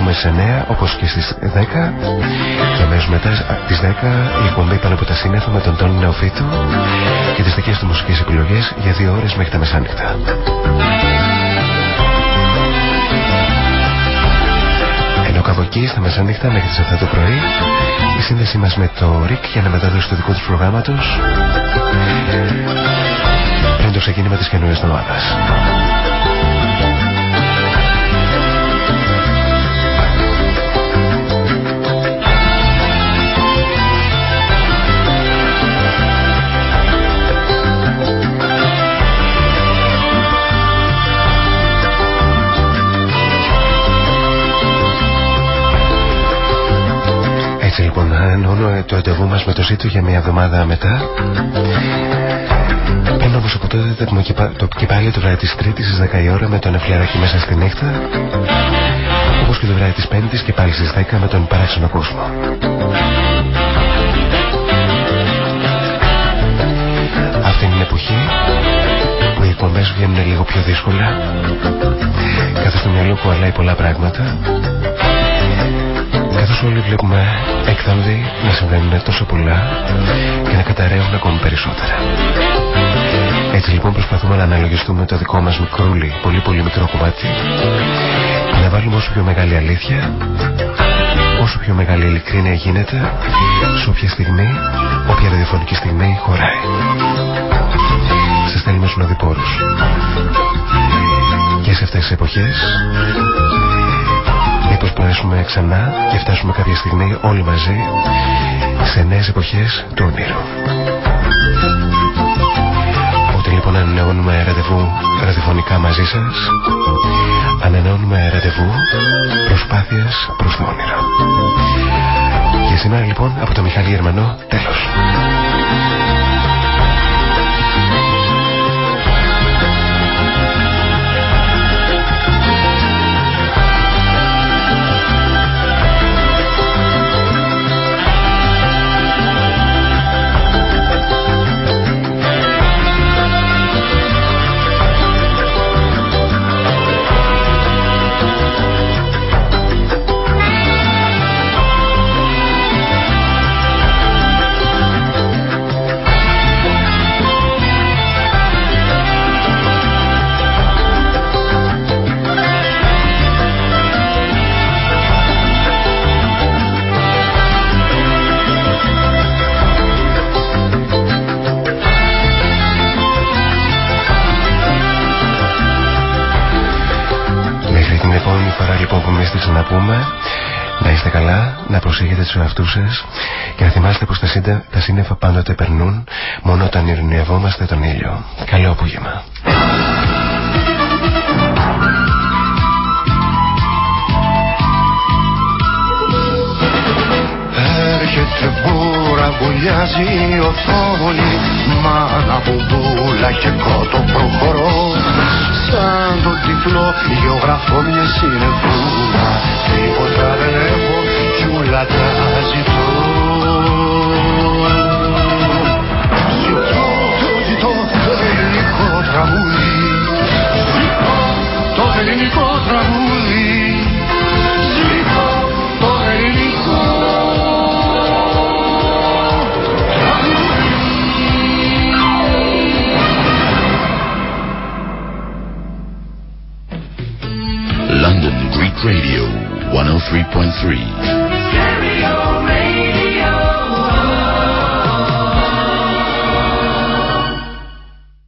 Έχουμε στις 9 όπως και στις 10 και αμέσως μετά τις 10 η εκπομπή πάνω από τα σύννεφα με τον Τόνι Νεοφίτου και τις δικές του μουσικές επιλογές για 2 ώρες μέχρι τα μεσάνυχτα. Ενώ κάπου εκεί στα μεσάνυχτα μέχρι τις 7 το πρωί η σύνδεσή μας με το ΡΙΚ για να μεταδώσει το δικό του προγράμματος. Πριν το ξεκίνημα της καινούριας εβδομάδας. ραντεβού μας με το ζήτο για μια εβδομάδα μετά. Πριν όμως από τότε το και πάλι το βράδυ της Τρίτης στις 10 η ώρα με τον Εφλιαράκι μέσα στη νύχτα. Όπως και το βράδυ της Πέμπτης και πάλι στις 10 με τον παράξενο κόσμο. Αυτή είναι η εποχή που οι εκπομπές βγαίνουν λίγο πιο δύσκολα καθώς το μυαλό κουβαλάει πολλά πράγματα καθώς όλοι βλέπουμε έκθαλδοι να συμβαίνουν τόσο πολλά και να καταραίουν ακόμη περισσότερα. Έτσι λοιπόν προσπαθούμε να αναλογιστούμε το δικό μας μικρούλι, πολύ πολύ μικρό κομμάτι να βάλουμε όσο πιο μεγάλη αλήθεια όσο πιο μεγάλη ειλικρίνεια γίνεται σε όποια στιγμή, όποια ραδιοφωνική στιγμή χωράει. Σε στέλνουμε στους οδηπόρους. Και σε αυτές τις εποχές μήπως μπορέσουμε ξανά και φτάσουμε κάποια στιγμή όλοι μαζί σε νέες εποχές του όνειρου. Οπότε λοιπόν ανανεώνουμε ραντεβού ραδιοφωνικά μαζί σας ανανεώνουμε ραντεβού προσπάθειες προς το όνειρο. Και σήμερα λοιπόν από το Μιχάλη Γερμανό τέλος. Να πούμε να είστε καλά, να προσέχετε τους εαυτούς σας και να θυμάστε πως τα, σύντα, τα σύννεφα πάντοτε περνούν μόνο όταν ειρηνευόμαστε τον ήλιο. Καλό απόγευμα. Έρχεται μπούρα, βουλιάζει η οθόνη Μάνα μπουμπούλα και κότο προχωρώ Σαν τον τυφλό γεωγραφώ μια συνεπούλα Τίποτα δεν έχω κι όλα τα ζητώ. Ζητώ, ζητώ το ελληνικό τραγούδι. Ζητώ το ελληνικό τραγούδι 103.3.